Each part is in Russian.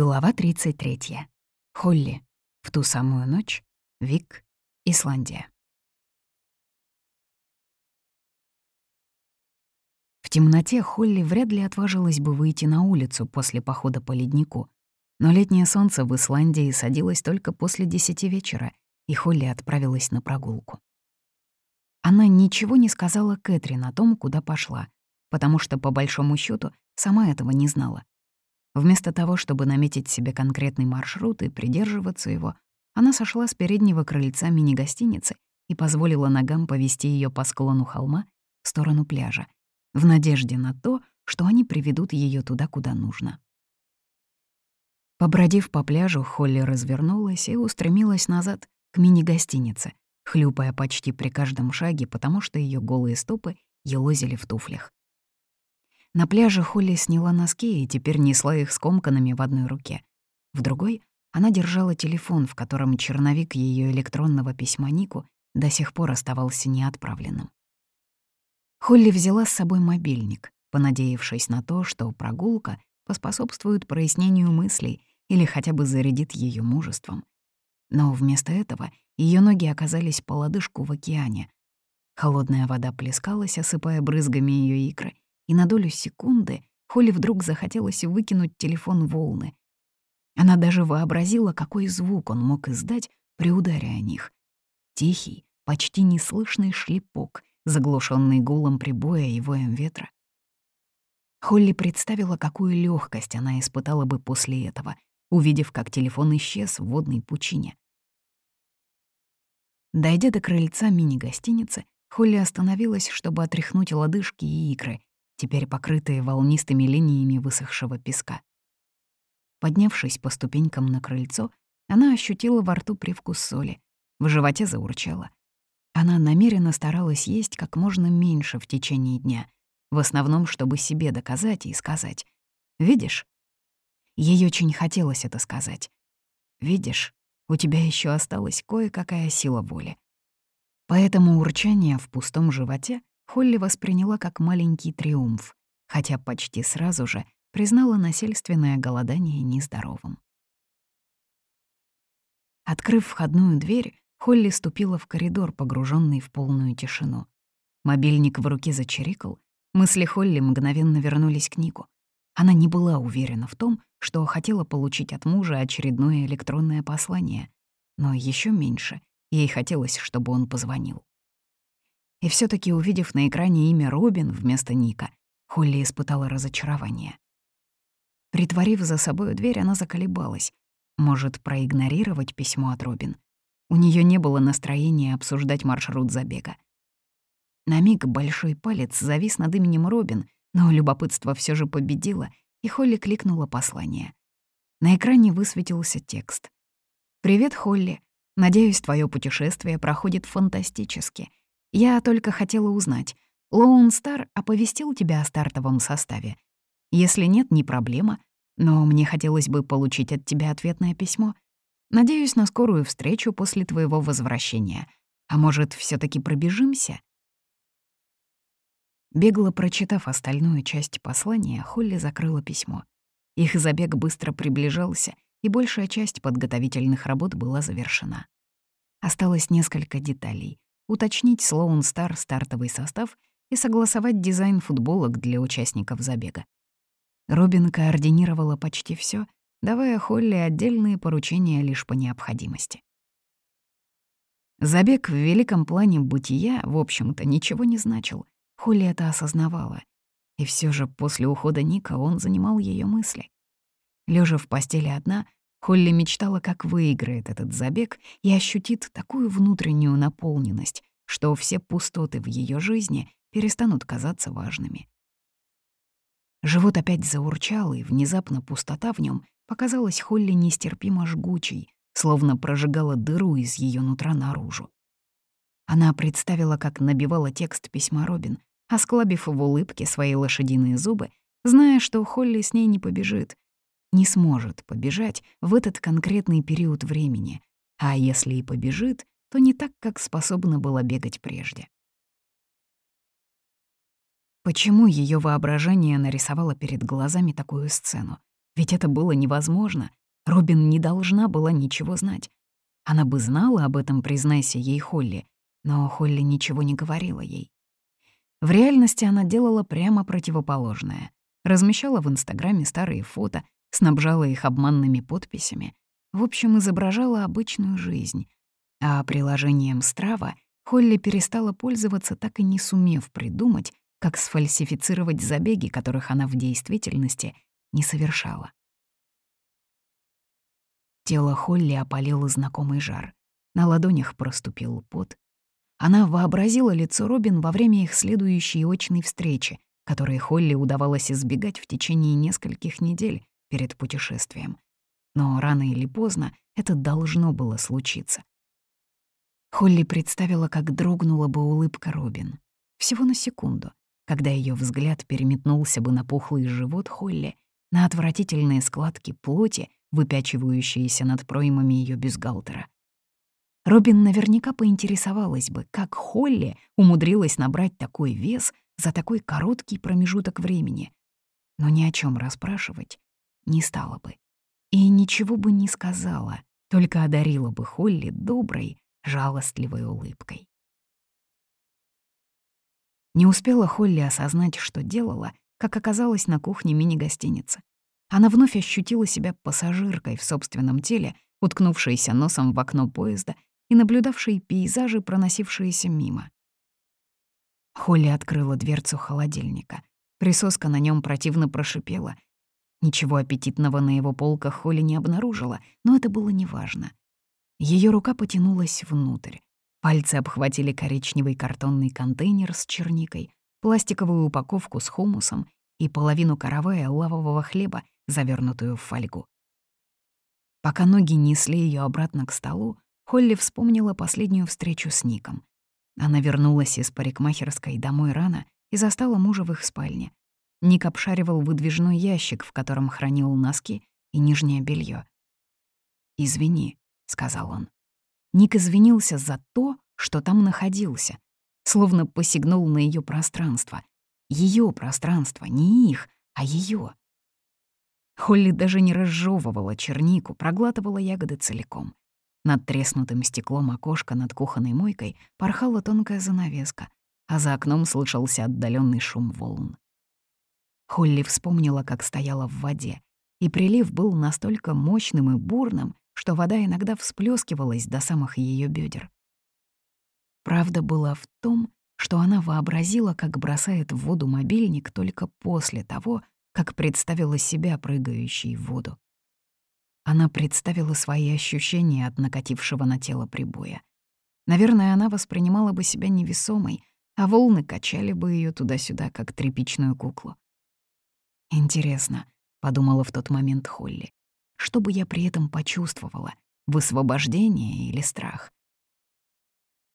Глава 33. Холли. В ту самую ночь. Вик. Исландия. В темноте Холли вряд ли отважилась бы выйти на улицу после похода по леднику. Но летнее солнце в Исландии садилось только после десяти вечера, и Холли отправилась на прогулку. Она ничего не сказала Кэтрин о том, куда пошла, потому что, по большому счету, сама этого не знала. Вместо того, чтобы наметить себе конкретный маршрут и придерживаться его, она сошла с переднего крыльца мини-гостиницы и позволила ногам повести ее по склону холма в сторону пляжа, в надежде на то, что они приведут ее туда, куда нужно. Побродив по пляжу, Холли развернулась и устремилась назад к мини-гостинице, хлюпая почти при каждом шаге, потому что ее голые стопы елозили в туфлях. На пляже Холли сняла носки и теперь несла их скомканными в одной руке. В другой она держала телефон, в котором черновик ее электронного письма Нику до сих пор оставался неотправленным. Холли взяла с собой мобильник, понадеявшись на то, что прогулка поспособствует прояснению мыслей или хотя бы зарядит ее мужеством. Но вместо этого ее ноги оказались по лодыжку в океане. Холодная вода плескалась, осыпая брызгами ее икры, и на долю секунды Холли вдруг захотелось выкинуть телефон волны. Она даже вообразила, какой звук он мог издать при ударе о них. Тихий, почти неслышный шлепок, заглушенный гулом прибоя и воем ветра. Холли представила, какую легкость она испытала бы после этого, увидев, как телефон исчез в водной пучине. Дойдя до крыльца мини-гостиницы, Холли остановилась, чтобы отряхнуть лодыжки и икры, теперь покрытые волнистыми линиями высохшего песка. Поднявшись по ступенькам на крыльцо, она ощутила во рту привкус соли, в животе заурчала. Она намеренно старалась есть как можно меньше в течение дня, в основном, чтобы себе доказать и сказать. «Видишь?» Ей очень хотелось это сказать. «Видишь, у тебя еще осталась кое-какая сила воли». Поэтому урчание в пустом животе Холли восприняла как маленький триумф, хотя почти сразу же признала насильственное голодание нездоровым. Открыв входную дверь, Холли ступила в коридор, погруженный в полную тишину. Мобильник в руке зачирикал, мысли Холли мгновенно вернулись к Нику. Она не была уверена в том, что хотела получить от мужа очередное электронное послание, но еще меньше ей хотелось, чтобы он позвонил. И все таки увидев на экране имя Робин вместо Ника, Холли испытала разочарование. Притворив за собой дверь, она заколебалась. Может, проигнорировать письмо от Робин? У нее не было настроения обсуждать маршрут забега. На миг большой палец завис над именем Робин, но любопытство все же победило, и Холли кликнула послание. На экране высветился текст. «Привет, Холли. Надеюсь, твое путешествие проходит фантастически. Я только хотела узнать, Лоун Стар оповестил тебя о стартовом составе? Если нет, не проблема, но мне хотелось бы получить от тебя ответное письмо. Надеюсь на скорую встречу после твоего возвращения. А может, все таки пробежимся?» Бегло прочитав остальную часть послания, Холли закрыла письмо. Их забег быстро приближался, и большая часть подготовительных работ была завершена. Осталось несколько деталей, уточнить Слоун Стар стартовый состав и согласовать дизайн футболок для участников забега. Робин координировала почти все, давая Холли отдельные поручения лишь по необходимости. Забег в великом плане бытия, в общем-то, ничего не значил. Холли это осознавала. И все же после ухода Ника он занимал ее мысли. Лежа в постели одна, Холли мечтала, как выиграет этот забег и ощутит такую внутреннюю наполненность, что все пустоты в ее жизни перестанут казаться важными. Живот опять заурчал, и внезапно пустота в нем показалась Холли нестерпимо жгучей, словно прожигала дыру из ее нутра наружу. Она представила, как набивала текст письма Робин, осклабив в улыбке свои лошадиные зубы, зная, что Холли с ней не побежит, не сможет побежать в этот конкретный период времени, а если и побежит, то не так, как способна была бегать прежде. Почему ее воображение нарисовало перед глазами такую сцену? Ведь это было невозможно. Робин не должна была ничего знать. Она бы знала об этом, признайся ей Холли, но Холли ничего не говорила ей. В реальности она делала прямо противоположное. Размещала в Инстаграме старые фото, снабжала их обманными подписями. В общем, изображала обычную жизнь. А приложением Страва Холли перестала пользоваться, так и не сумев придумать, как сфальсифицировать забеги, которых она в действительности не совершала. Тело Холли опалило знакомый жар. На ладонях проступил пот. Она вообразила лицо Робин во время их следующей очной встречи, которой Холли удавалось избегать в течение нескольких недель перед путешествием. Но рано или поздно это должно было случиться. Холли представила, как дрогнула бы улыбка Робин. Всего на секунду, когда ее взгляд переметнулся бы на пухлый живот Холли, на отвратительные складки плоти, выпячивающиеся над проймами ее бюстгальтера. Робин наверняка поинтересовалась бы, как Холли умудрилась набрать такой вес за такой короткий промежуток времени. Но ни о чем расспрашивать не стала бы. И ничего бы не сказала, только одарила бы Холли доброй, жалостливой улыбкой. Не успела Холли осознать, что делала, как оказалась на кухне мини-гостиницы. Она вновь ощутила себя пассажиркой в собственном теле, уткнувшейся носом в окно поезда и наблюдавшей пейзажи, проносившиеся мимо. Холли открыла дверцу холодильника. Присоска на нем противно прошипела. Ничего аппетитного на его полках Холли не обнаружила, но это было неважно. Ее рука потянулась внутрь. Пальцы обхватили коричневый картонный контейнер с черникой, пластиковую упаковку с хумусом и половину каравая лавового хлеба, завернутую в фольгу. Пока ноги несли ее обратно к столу, Холли вспомнила последнюю встречу с Ником. Она вернулась из парикмахерской домой рано и застала мужа в их спальне. Ник обшаривал выдвижной ящик, в котором хранил носки и нижнее белье. «Извини», — сказал он. Ник извинился за то, что там находился, словно посягнул на ее пространство. Ее пространство, не их, а ее. Холли даже не разжевывала чернику, проглатывала ягоды целиком. Над треснутым стеклом окошка над кухонной мойкой порхала тонкая занавеска, а за окном слышался отдаленный шум волн. Холли вспомнила, как стояла в воде, и прилив был настолько мощным и бурным, что вода иногда всплескивалась до самых ее бедер. Правда была в том, что она вообразила, как бросает в воду мобильник только после того, как представила себя прыгающей в воду. Она представила свои ощущения от накатившего на тело прибоя. Наверное, она воспринимала бы себя невесомой, а волны качали бы ее туда-сюда, как тряпичную куклу. «Интересно», — подумала в тот момент Холли, что бы я при этом почувствовала, высвобождение или страх?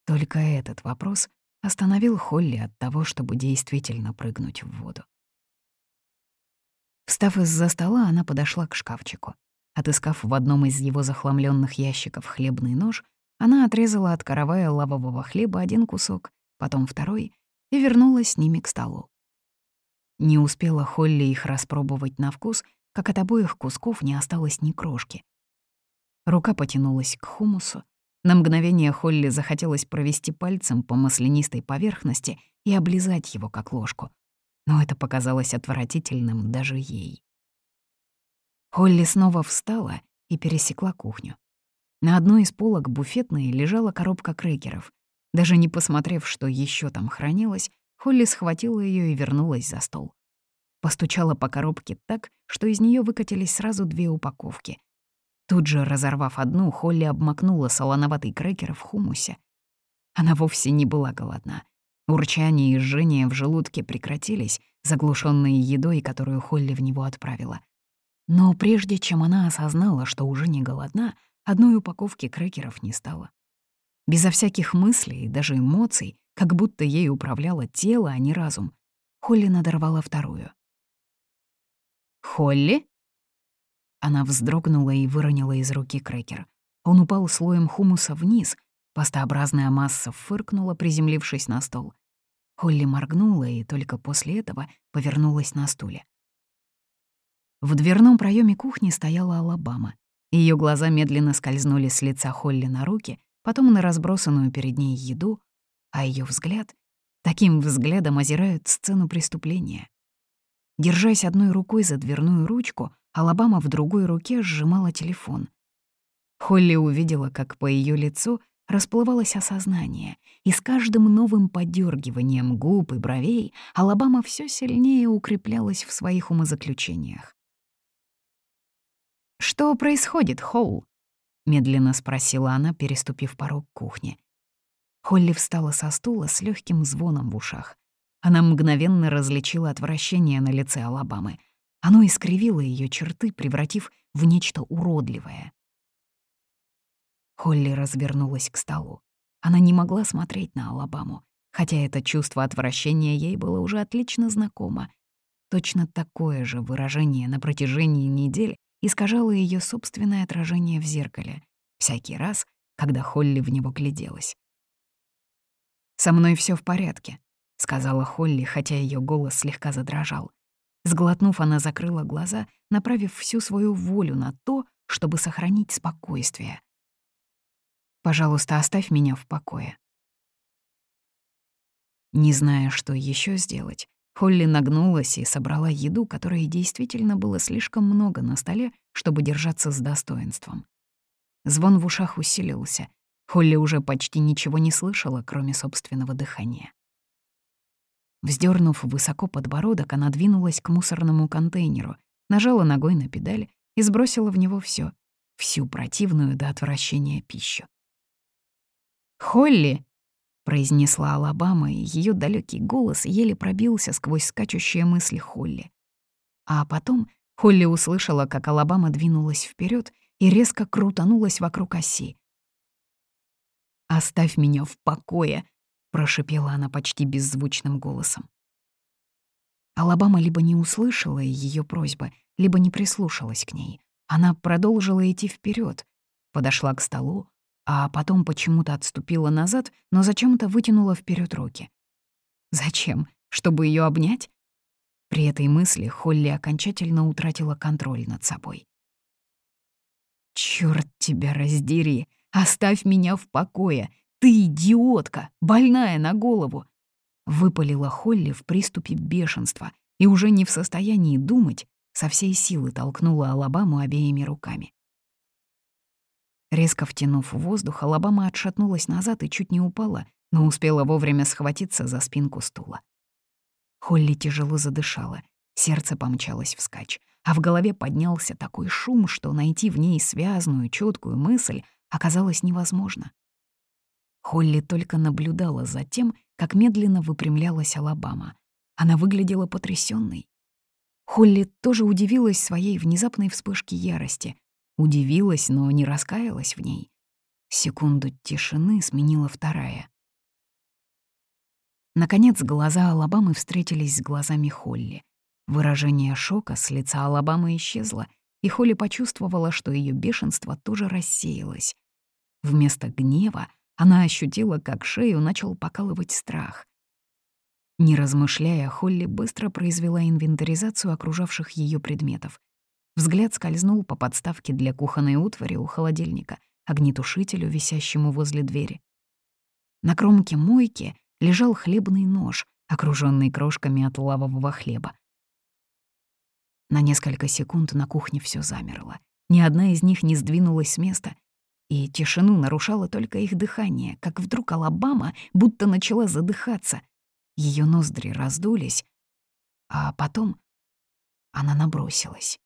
Только этот вопрос остановил Холли от того, чтобы действительно прыгнуть в воду. Встав из-за стола, она подошла к шкафчику. Отыскав в одном из его захламленных ящиков хлебный нож, она отрезала от каравая лавового хлеба один кусок, потом второй, и вернулась с ними к столу. Не успела Холли их распробовать на вкус, как от обоих кусков не осталось ни крошки. Рука потянулась к хумусу. На мгновение Холли захотелось провести пальцем по маслянистой поверхности и облизать его как ложку. Но это показалось отвратительным даже ей. Холли снова встала и пересекла кухню. На одной из полок буфетной лежала коробка крекеров. Даже не посмотрев, что еще там хранилось, Холли схватила ее и вернулась за стол. Постучала по коробке так, что из нее выкатились сразу две упаковки. Тут же, разорвав одну, Холли обмакнула солоноватый крекер в хумусе. Она вовсе не была голодна. Урчание и жжение в желудке прекратились, заглушенные едой, которую Холли в него отправила. Но прежде чем она осознала, что уже не голодна, одной упаковки крекеров не стало. Безо всяких мыслей и даже эмоций, как будто ей управляло тело, а не разум, Холли надорвала вторую. «Холли?» Она вздрогнула и выронила из руки крекер. Он упал слоем хумуса вниз, пастообразная масса фыркнула, приземлившись на стол. Холли моргнула и только после этого повернулась на стуле. В дверном проеме кухни стояла Алабама. Ее глаза медленно скользнули с лица Холли на руки, потом на разбросанную перед ней еду, а ее взгляд таким взглядом озирают сцену преступления. Держась одной рукой за дверную ручку, Алабама в другой руке сжимала телефон. Холли увидела, как по ее лицу расплывалось осознание, и с каждым новым подергиванием губ и бровей Алабама все сильнее укреплялась в своих умозаключениях. «Что происходит, Хоул?» — медленно спросила она, переступив порог кухни. Холли встала со стула с легким звоном в ушах. Она мгновенно различила отвращение на лице Алабамы. Оно искривило ее черты, превратив в нечто уродливое. Холли развернулась к столу. Она не могла смотреть на Алабаму, хотя это чувство отвращения ей было уже отлично знакомо. Точно такое же выражение на протяжении недель искажало ее собственное отражение в зеркале, всякий раз, когда Холли в него гляделась. «Со мной все в порядке», — сказала Холли, хотя ее голос слегка задрожал. Сглотнув, она закрыла глаза, направив всю свою волю на то, чтобы сохранить спокойствие. «Пожалуйста, оставь меня в покое». Не зная, что еще сделать, Холли нагнулась и собрала еду, которой действительно было слишком много на столе, чтобы держаться с достоинством. Звон в ушах усилился. Холли уже почти ничего не слышала, кроме собственного дыхания. Вздернув высоко подбородок, она двинулась к мусорному контейнеру, нажала ногой на педаль и сбросила в него все, всю противную до отвращения пищу. «Холли!» — произнесла Алабама, и ее далекий голос еле пробился сквозь скачущие мысли Холли. А потом Холли услышала, как Алабама двинулась вперед и резко крутанулась вокруг оси. «Оставь меня в покое!» прошипела она почти беззвучным голосом. Алабама либо не услышала ее просьбы, либо не прислушалась к ней. Она продолжила идти вперед, подошла к столу, а потом почему-то отступила назад, но зачем-то вытянула вперед руки. Зачем? Чтобы ее обнять? При этой мысли Холли окончательно утратила контроль над собой. «Чёрт тебя раздери! Оставь меня в покое! «Ты идиотка, больная на голову!» Выпалила Холли в приступе бешенства и уже не в состоянии думать, со всей силы толкнула Алабаму обеими руками. Резко втянув воздух, Алабама отшатнулась назад и чуть не упала, но успела вовремя схватиться за спинку стула. Холли тяжело задышала, сердце помчалось вскачь, а в голове поднялся такой шум, что найти в ней связную, четкую мысль оказалось невозможно. Холли только наблюдала за тем, как медленно выпрямлялась Алабама. Она выглядела потрясенной. Холли тоже удивилась своей внезапной вспышке ярости. Удивилась, но не раскаялась в ней. Секунду тишины сменила вторая. Наконец глаза Алабамы встретились с глазами Холли. Выражение шока с лица Алабамы исчезло, и Холли почувствовала, что ее бешенство тоже рассеялось. Вместо гнева она ощутила, как шею начал покалывать страх. Не размышляя, Холли быстро произвела инвентаризацию окружавших ее предметов. Взгляд скользнул по подставке для кухонной утвари у холодильника, огнетушителю, висящему возле двери. На кромке мойки лежал хлебный нож, окруженный крошками от лавового хлеба. На несколько секунд на кухне все замерло. Ни одна из них не сдвинулась с места, и тишину нарушало только их дыхание, как вдруг Алабама будто начала задыхаться. Ее ноздри раздулись, а потом она набросилась.